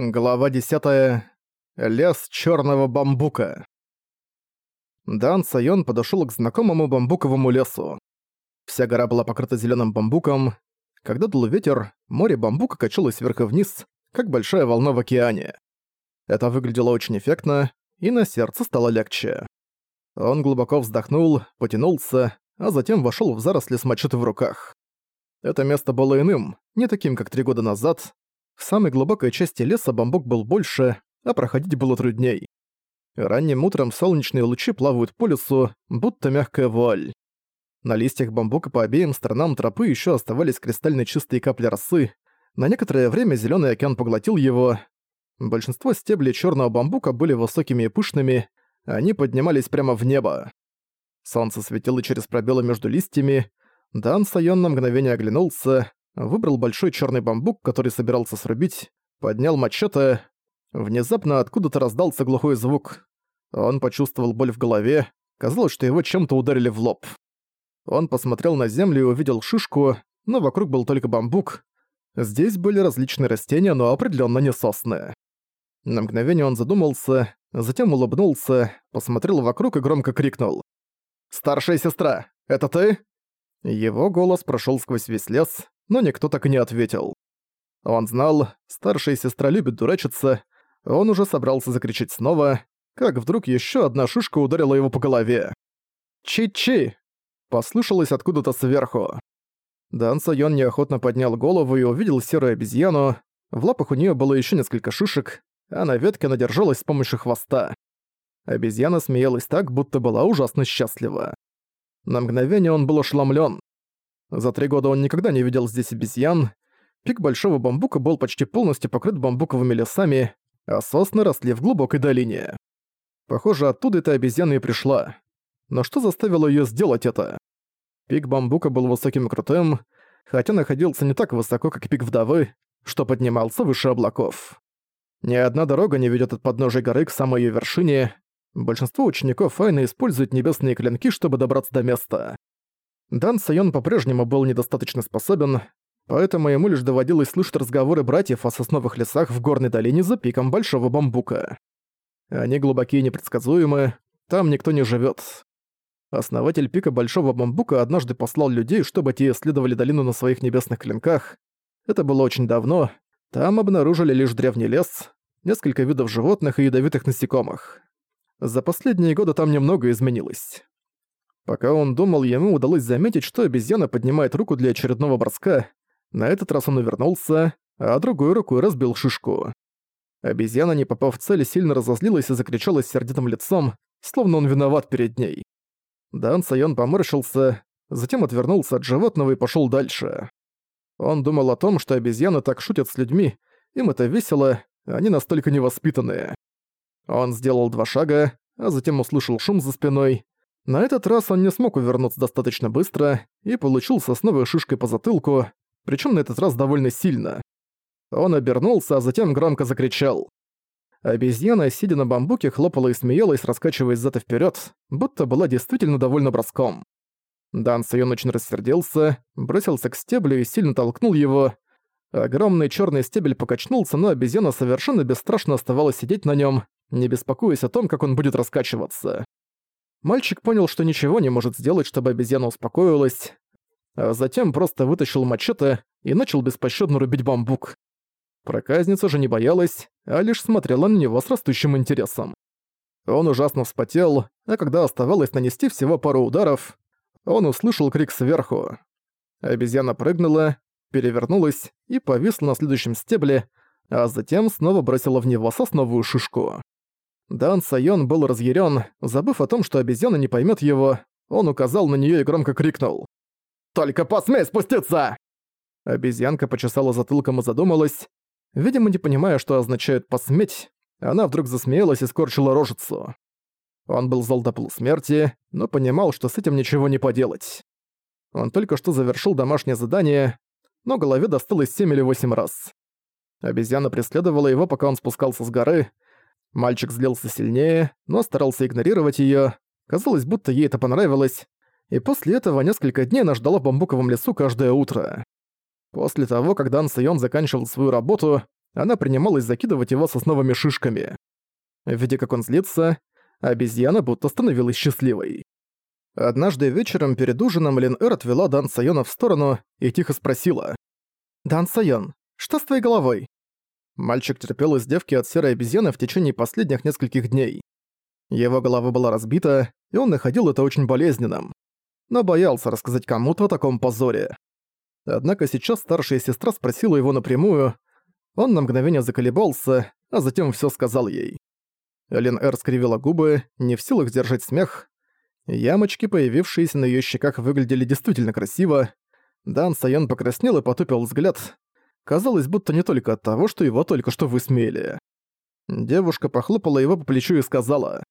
Глава 10. Лес черного бамбука. Дан Сайон подошел к знакомому бамбуковому лесу. Вся гора была покрыта зеленым бамбуком. Когда дул ветер, море бамбука качалось вверх и вниз, как большая волна в океане. Это выглядело очень эффектно, и на сердце стало легче. Он глубоко вздохнул, потянулся, а затем вошел в заросли с мачете в руках. Это место было иным, не таким, как три года назад, в самой глубокой части леса бамбук был больше, а проходить было трудней. Ранним утром солнечные лучи плавают по лесу, будто мягкая вуаль. На листьях бамбука по обеим сторонам тропы еще оставались кристально чистые капли росы. На некоторое время зеленый океан поглотил его. Большинство стеблей черного бамбука были высокими и пышными, они поднимались прямо в небо. Солнце светило через пробелы между листьями. Дан Сайон на мгновение оглянулся, выбрал большой черный бамбук, который собирался срубить, поднял мачете. Внезапно откуда-то раздался глухой звук. Он почувствовал боль в голове, казалось, что его чем-то ударили в лоб. Он посмотрел на землю и увидел шишку, но вокруг был только бамбук. Здесь были различные растения, но определенно не сосны. На мгновение он задумался, затем улыбнулся, посмотрел вокруг и громко крикнул. «Старшая сестра, это ты?» Его голос прошел сквозь весь лес, но никто так и не ответил. Он знал, старшая сестра любит дурачиться, он уже собрался закричать снова, как вдруг еще одна шишка ударила его по голове. «Чи-чи!» — послышалось откуда-то сверху. Дан Сайон неохотно поднял голову и увидел серую обезьяну. В лапах у нее было еще несколько шишек, а на ветке она держалась с помощью хвоста. Обезьяна смеялась так, будто была ужасно счастлива. На мгновение он был ошеломлен. За три года он никогда не видел здесь обезьян. Пик большого бамбука был почти полностью покрыт бамбуковыми лесами, а сосны росли в глубокой долине. Похоже, оттуда эта обезьяна и пришла. Но что заставило её сделать это? Пик бамбука был высоким и крутым, хотя находился не так высоко, как пик вдовы, что поднимался выше облаков. Ни одна дорога не ведёт от подножия горы к самой её вершине. Большинство учеников Файна используют небесные клинки, чтобы добраться до места. Дан Сайон по-прежнему был недостаточно способен, поэтому ему лишь доводилось слышать разговоры братьев о сосновых лесах в горной долине за пиком Большого Бамбука. Они глубокие и непредсказуемы, там никто не живет. Основатель пика Большого Бамбука однажды послал людей, чтобы те исследовали долину на своих небесных клинках. Это было очень давно. Там обнаружили лишь древний лес, несколько видов животных и ядовитых насекомых. За последние годы там немного изменилось. Пока он думал, ему удалось заметить, что обезьяна поднимает руку для очередного броска. На этот раз он увернулся, а другой рукой разбил шишку. Обезьяна, не попав в цель, сильно разозлилась и закричала с сердитым лицом, словно он виноват перед ней. Дан Сайон поморщился, затем отвернулся от животного и пошёл дальше. Он думал о том, что обезьяны так шутят с людьми, им это весело, они настолько невоспитанные. Он сделал два шага, а затем услышал шум за спиной, на этот раз он не смог увернуться достаточно быстро и получил сосновой шишкой по затылку, причем на этот раз довольно сильно. Он обернулся, а затем громко закричал. Обезьяна, сидя на бамбуке, хлопала и смеялась, раскачиваясь зад и вперёд, будто была действительно довольно броском. Дан Сайон очень рассердился, бросился к стеблю и сильно толкнул его. Огромный чёрный стебель покачнулся, но обезьяна совершенно бесстрашно оставалась сидеть на нём, не беспокоясь о том, как он будет раскачиваться. Мальчик понял, что ничего не может сделать, чтобы обезьяна успокоилась, а затем просто вытащил мачете и начал беспощадно рубить бамбук. Проказница же не боялась, а лишь смотрела на него с растущим интересом. Он ужасно вспотел, а когда оставалось нанести всего пару ударов, он услышал крик сверху. Обезьяна прыгнула, перевернулась и повисла на следующем стебле, а затем снова бросила в него сосновую шишку. Дан Сайон был разъярен, забыв о том, что обезьяна не поймет его, он указал на нее и громко крикнул. «Только посмей спуститься!» Обезьянка почесала затылком и задумалась. Видимо, не понимая, что означает «посметь», она вдруг засмеялась и скорчила рожицу. Он был зол до полусмерти, но понимал, что с этим ничего не поделать. Он только что завершил домашнее задание, но голове досталось семь или восемь раз. Обезьяна преследовала его, пока он спускался с горы, Мальчик злился сильнее, но старался игнорировать её. Казалось, будто ей это понравилось. И после этого несколько дней она ждала в бамбуковом лесу каждое утро. После того, как Дан Сайон заканчивал свою работу, она принималась закидывать его сосновыми шишками. Видя, как он злится, обезьяна будто становилась счастливой. Однажды вечером перед ужином Лин Эр отвела Дан Сайона в сторону и тихо спросила. «Дан Сайон, что с твоей головой?» Мальчик терпел из девки от серой обезьяны в течение последних нескольких дней. Его голова была разбита, и он находил это очень болезненным. Но боялся рассказать кому-то о таком позоре. Однако сейчас старшая сестра спросила его напрямую. Он на мгновение заколебался, а затем всё сказал ей. Лин Эр скривила губы, не в силах сдержать смех. Ямочки, появившиеся на её щеках, выглядели действительно красиво. Дан Сайон покраснел и потупил взгляд. Казалось, будто не только от того, что его только что высмеяли. Девушка похлопала его по плечу и сказала.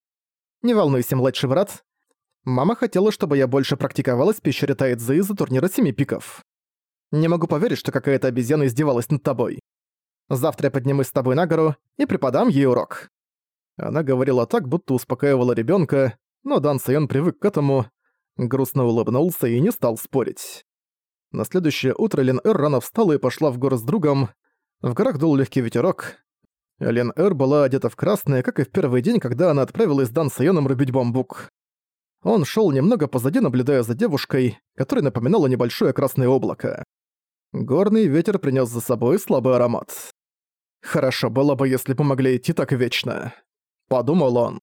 «Не волнуйся, младший брат. Мама хотела, чтобы я больше практиковалась в пещере Тайцзы из-за турнира Семи Пиков. Не могу поверить, что какая-то обезьяна издевалась над тобой. Завтра я поднимусь с тобой на гору и преподам ей урок». Она говорила так, будто успокаивала ребенка, но Дан Сайон привык к этому, грустно улыбнулся и не стал спорить. На следующее утро Лен Эр рано встала и пошла в горы с другом. В горах дул легкий ветерок. Лен Эр была одета в красное, как и в первый день, когда она отправилась с Дан Сайоном рубить бамбук. Он шел немного позади, наблюдая за девушкой, которая напоминала небольшое красное облако. Горный ветер принес за собой слабый аромат. «Хорошо было бы, если бы могли идти так вечно», — подумал он.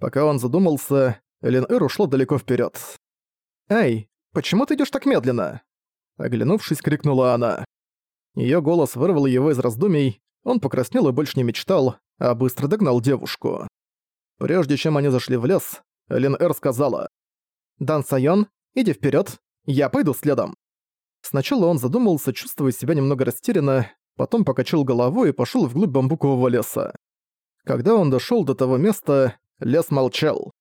Пока он задумался, Элен-Эр ушла далеко вперед. «Эй, почему ты идешь так медленно?» Оглянувшись, крикнула она. Ее голос вырвал его из раздумий, он покраснел и больше не мечтал, а быстро догнал девушку. Прежде чем они зашли в лес, Элен-Эр сказала. «Дан Сайон, иди вперед, я пойду следом». Сначала он задумался, чувствуя себя немного растерянно, потом покачал головой и пошёл вглубь бамбукового леса. Когда он дошёл до того места, лес молчал.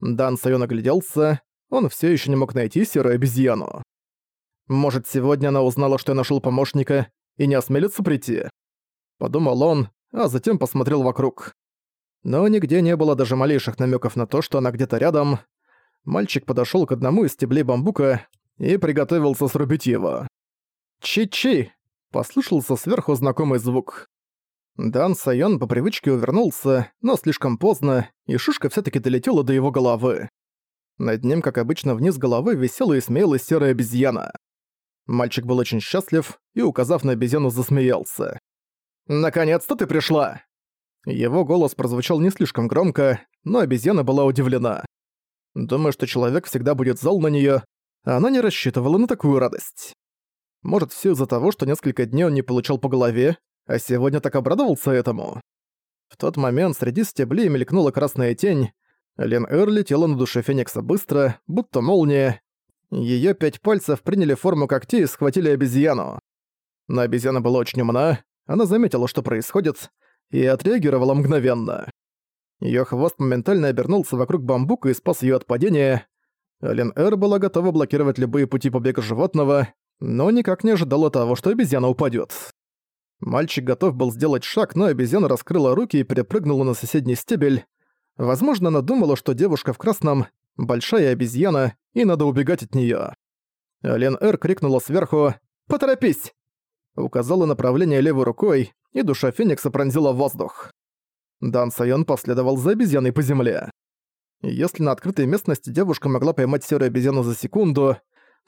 Дан Сайон огляделся, он всё ещё не мог найти серую обезьяну. Может, сегодня она узнала, что я нашёл помощника, и не осмелится прийти? Подумал он, а затем посмотрел вокруг. Но нигде не было даже малейших намёков на то, что она где-то рядом. Мальчик подошёл к одному из стеблей бамбука и приготовился срубить его. «Чи-чи!» — послышался сверху знакомый звук. Дан Сайон по привычке увернулся, но слишком поздно, и шишка все таки долетела до его головы. Над ним, как обычно, вниз головы висела и смеялась серая обезьяна. Мальчик был очень счастлив и, указав на обезьяну, засмеялся. «Наконец-то ты пришла!» Его голос прозвучал не слишком громко, но обезьяна была удивлена. Думая, что человек всегда будет зол на неё, она не рассчитывала на такую радость. Может, все из-за того, что несколько дней он не получал по голове, а сегодня так обрадовался этому. В тот момент среди стеблей мелькнула красная тень. Лен Эр летела на душе Феникса быстро, будто молния. Её пять пальцев приняли форму когтей и схватили обезьяну. Но обезьяна была очень умна, она заметила, что происходит, и отреагировала мгновенно. Её хвост моментально обернулся вокруг бамбука и спас её от падения. Лен Эр была готова блокировать любые пути побега животного, но никак не ожидала того, что обезьяна упадет. Мальчик готов был сделать шаг, но обезьяна раскрыла руки и перепрыгнула на соседний стебель. Возможно, она думала, что девушка в красном — большая обезьяна, и надо убегать от неё. Лен Эр крикнула сверху «Поторопись!» Указала направление левой рукой, и душа Феникса пронзила воздух. Дан Сайон последовал за обезьяной по земле. Если на открытой местности девушка могла поймать серую обезьяну за секунду,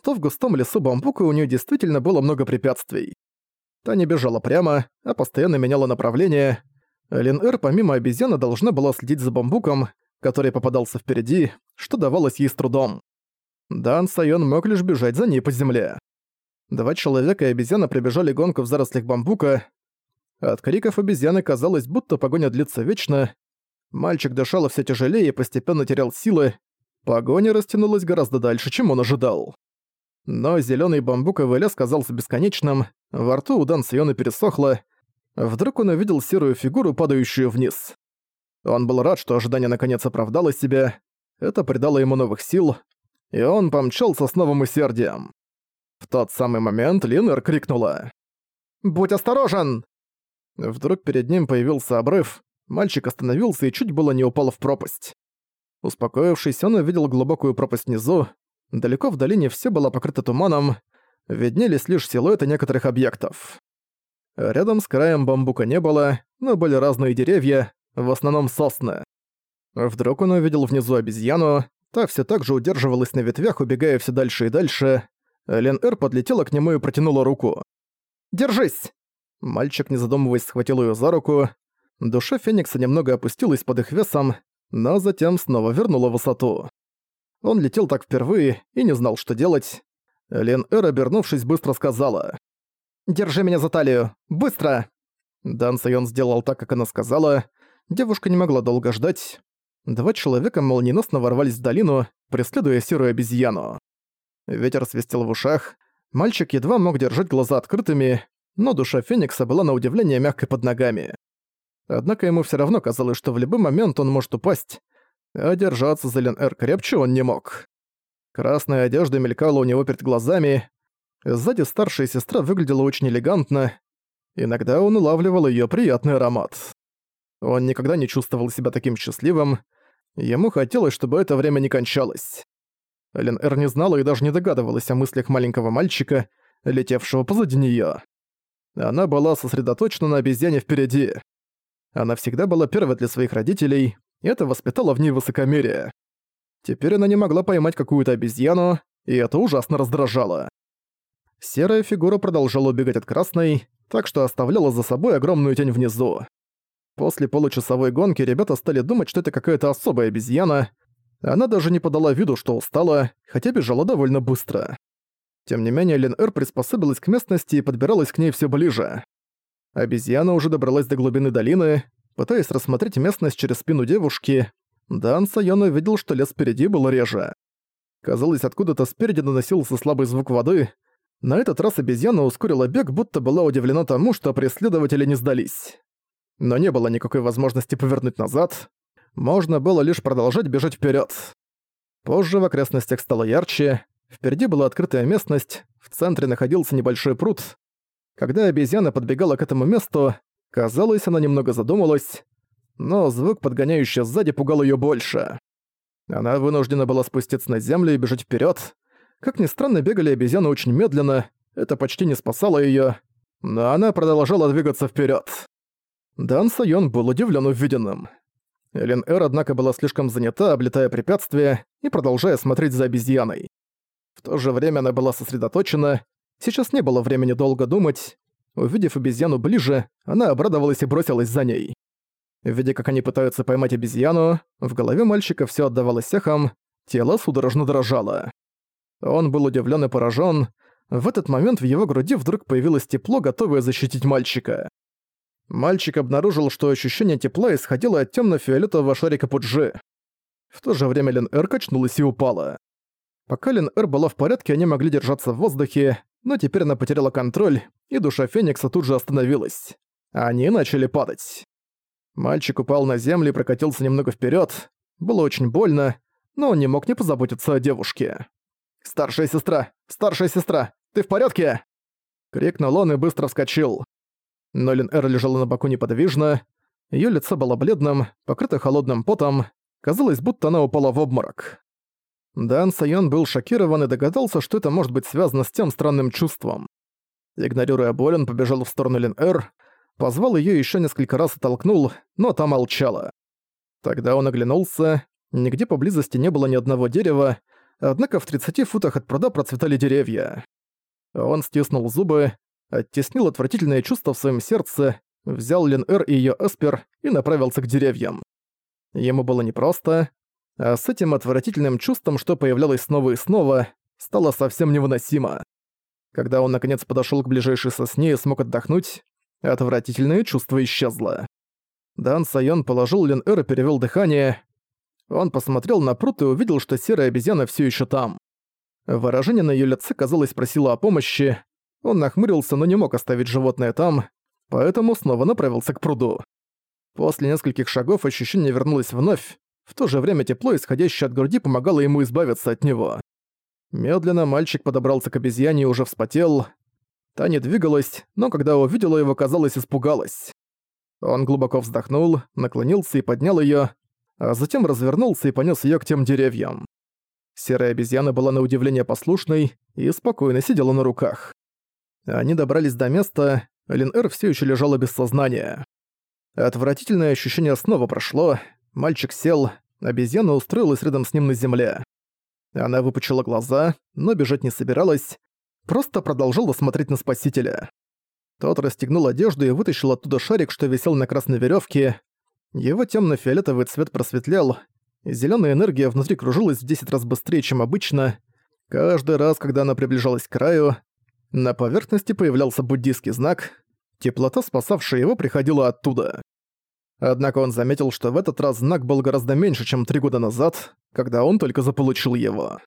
то в густом лесу бамбука у нее действительно было много препятствий. Та не бежала прямо, а постоянно меняла направление. Лин-Эр помимо обезьяны должна была следить за бамбуком, который попадался впереди, что давалось ей с трудом. Дан Сайон мог лишь бежать за ней по земле. Два человека и обезьяна прибежали гонку в зарослях бамбука. От криков обезьяны казалось, будто погоня длится вечно, Мальчик дышал все тяжелее и постепенно терял силы. Погоня растянулась гораздо дальше, чем он ожидал. Но зелёный бамбуковый лес казался бесконечным, во рту у Дан Сиона пересохло. Вдруг он увидел серую фигуру, падающую вниз. Он был рад, что ожидание наконец оправдало себя. Это придало ему новых сил, и он помчался с новым усердием. В тот самый момент Линнер крикнула. «Будь осторожен!» Вдруг перед ним появился обрыв, Мальчик остановился и чуть было не упал в пропасть. Успокоившись, он увидел глубокую пропасть внизу. Далеко в долине все было покрыто туманом, виднелись лишь силуэты некоторых объектов. Рядом с краем бамбука не было, но были разные деревья, в основном сосны. Вдруг он увидел внизу обезьяну, та все так же удерживалась на ветвях, убегая все дальше и дальше. Лен Эр подлетела к нему и протянула руку. «Держись!» Мальчик, не задумываясь, схватил ее за руку. Душа Феникса немного опустилась под их весом, но затем снова вернула высоту. Он летел так впервые и не знал, что делать. Лен Эр, обернувшись, быстро сказала. «Держи меня за талию! Быстро!» Дан Сайон сделал так, как она сказала. Девушка не могла долго ждать. Два человека молниеносно ворвались в долину, преследуя серую обезьяну. Ветер свистел в ушах. Мальчик едва мог держать глаза открытыми, но душа Феникса была на удивление мягкой под ногами. Однако ему все равно казалось, что в любой момент он может упасть, а держаться за Лен Эр крепче он не мог. Красная одежда мелькала у него перед глазами. Сзади старшая сестра выглядела очень элегантно. Иногда он улавливал ее приятный аромат. Он никогда не чувствовал себя таким счастливым. Ему хотелось, чтобы это время не кончалось. Лен Эр не знала и даже не догадывалась о мыслях маленького мальчика, летевшего позади неё. Она была сосредоточена на обезьяне впереди. Она всегда была первой для своих родителей, и это воспитало в ней высокомерие. Теперь она не могла поймать какую-то обезьяну, и это ужасно раздражало. Серая фигура продолжала убегать от красной, так что оставляла за собой огромную тень внизу. После получасовой гонки ребята стали думать, что это какая-то особая обезьяна. Она даже не подала виду, что устала, хотя бежала довольно быстро. Тем не менее, Лин Эр приспособилась к местности и подбиралась к ней все ближе. Обезьяна уже добралась до глубины долины, пытаясь рассмотреть местность через спину девушки, Дан Сайон увидел, что лес впереди был реже. Казалось, откуда-то спереди доносился слабый звук воды. На этот раз обезьяна ускорила бег, будто была удивлена тому, что преследователи не сдались. Но не было никакой возможности повернуть назад. Можно было лишь продолжать бежать вперед. Позже в окрестностях стало ярче. Впереди была открытая местность, в центре находился небольшой пруд. Когда обезьяна подбегала к этому месту, казалось, она немного задумалась, но звук, подгоняющий сзади, пугал её больше. Она вынуждена была спуститься на землю и бежать вперёд. Как ни странно, бегали обезьяны очень медленно, это почти не спасало её, но она продолжала двигаться вперёд. Дан Сайон был удивлен увиденным. Элен Эр, однако, была слишком занята, облетая препятствия и продолжая смотреть за обезьяной. В то же время она была сосредоточена, сейчас не было времени долго думать. Увидев обезьяну ближе, она обрадовалась и бросилась за ней. Видя, как они пытаются поймать обезьяну, в голове мальчика все отдавалось эхом, тело судорожно дрожало. Он был удивлен и поражен. В этот момент в его груди вдруг появилось тепло, готовое защитить мальчика. Мальчик обнаружил, что ощущение тепла исходило от темно фиолетового шарика Пуджи. В то же время Лен Эр качнулась и упала. Пока Лен Эр была в порядке, они могли держаться в воздухе, но теперь она потеряла контроль, и душа Феникса тут же остановилась. Они начали падать. Мальчик упал на землю и прокатился немного вперед. Было очень больно, но он не мог не позаботиться о девушке. «Старшая сестра! Старшая сестра! Ты в порядке?» Крикнул он и быстро вскочил. Нолин Эр лежала на боку неподвижно. Её лицо было бледным, покрыто холодным потом. Казалось, будто она упала в обморок. Дан Сайон был шокирован и догадался, что это может быть связано с тем странным чувством. Игнорируя боль, он побежал в сторону Лин Эр, позвал её ещё несколько раз и толкнул, но та молчала. Тогда он оглянулся, нигде поблизости не было ни одного дерева, однако в 30 футах от пруда процветали деревья. Он стиснул зубы, оттеснил отвратительное чувство в своем сердце, взял Лин Эр и её Эспер и направился к деревьям. Ему было непросто, а с этим отвратительным чувством, что появлялось снова и снова, стало совсем невыносимо. Когда он наконец подошёл к ближайшей сосне и смог отдохнуть, Отвратительное чувство исчезло. Дан Сайон положил Лин Эр и перевёл дыхание. Он посмотрел на пруд и увидел, что серая обезьяна всё ещё там. Выражение на её лице, казалось, просило о помощи. Он нахмурился, но не мог оставить животное там, поэтому снова направился к пруду. После нескольких шагов ощущение вернулось вновь, в то же время тепло, исходящее от груди, помогало ему избавиться от него. Медленно мальчик подобрался к обезьяне и уже вспотел. Та не двигалась, но когда увидела его, казалось, испугалась. Он глубоко вздохнул, наклонился и поднял её, а затем развернулся и понёс её к тем деревьям. Серая обезьяна была на удивление послушной и спокойно сидела на руках. Они добрались до места, Лин-Эр всё ещё лежала без сознания. Отвратительное ощущение снова прошло, мальчик сел, обезьяна устроилась рядом с ним на земле. Она выпучила глаза, но бежать не собиралась, просто продолжала смотреть на спасителя. Тот расстегнул одежду и вытащил оттуда шарик, что висел на красной веревке. Его темно-фиолетовый цвет просветлял, зеленая энергия внутри кружилась в 10 раз быстрее, чем обычно. Каждый раз, когда она приближалась к краю, на поверхности появлялся буддийский знак. Теплота, спасавшая его, приходила оттуда. Однако он заметил, что в этот раз знак был гораздо меньше, чем три года назад, когда он только заполучил его.